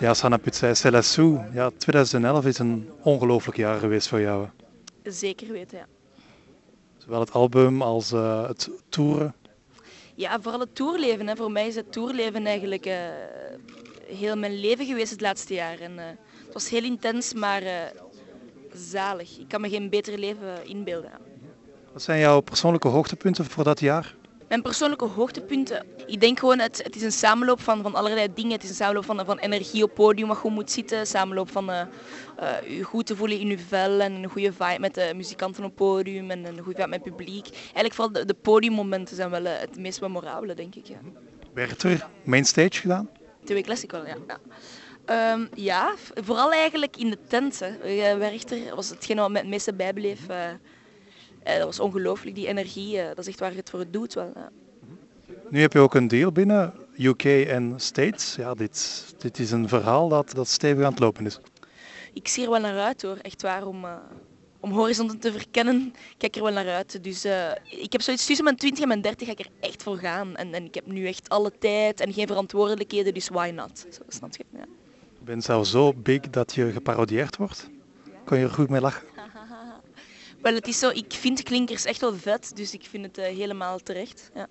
Ja, Sanna Putzij, Celassou. Ja, 2011 is een ongelooflijk jaar geweest voor jou. Zeker weten, ja. Zowel het album als eh, het toeren. Ja, vooral het tourleven. Hè. Voor mij is het tourleven eigenlijk eh, heel mijn leven geweest het laatste jaar. En, eh, het was heel intens, maar zalig. Ik kan me geen beter leven inbeelden. Wat zijn jouw persoonlijke hoogtepunten voor dat jaar? Mijn persoonlijke hoogtepunten. Ik denk gewoon, het, het is een samenloop van, van allerlei dingen. Het is een samenloop van, van energie op podium wat goed moet zitten. Samenloop van eh, eh, je goed te voelen in je vel en een goede vibe met de muzikanten op podium en een goede vibe met het publiek. Eigenlijk vooral de, de podiummomenten zijn wel eh, het meest memorabele, denk ik. Ja. Er mainstage gedaan? TV Classic wel, ja. Ja. Ehm, ja, vooral eigenlijk in de tent. Hè. Eh, Werchter was hetgeen wat me het meeste bijbleef. Eh. Dat was ongelooflijk, die energie. eh, dat is echt waar je het voor doet. Wel. Nu heb je ook een deal binnen, UK en States. Ja, dit, dit is een verhaal dat, dat stevig aan het lopen is. Ik zie er wel naar uit hoor, echt waar, om, eh, om horizonten te verkennen. Ik kijk er wel naar uit. Dus ik heb zoiets tussen mijn 20 en mijn 30 ga ik er echt voor gaan. En, en ik heb nu echt alle tijd en geen verantwoordelijkheden, dus why not? Zo, snap je? Ja. Je bent zelfs zo big dat je geparodieerd wordt. Kon je er goed mee lachen? Wel, het is zo, ik vind klinkers echt wel vet, dus ik vind het eh, helemaal terecht. Ja.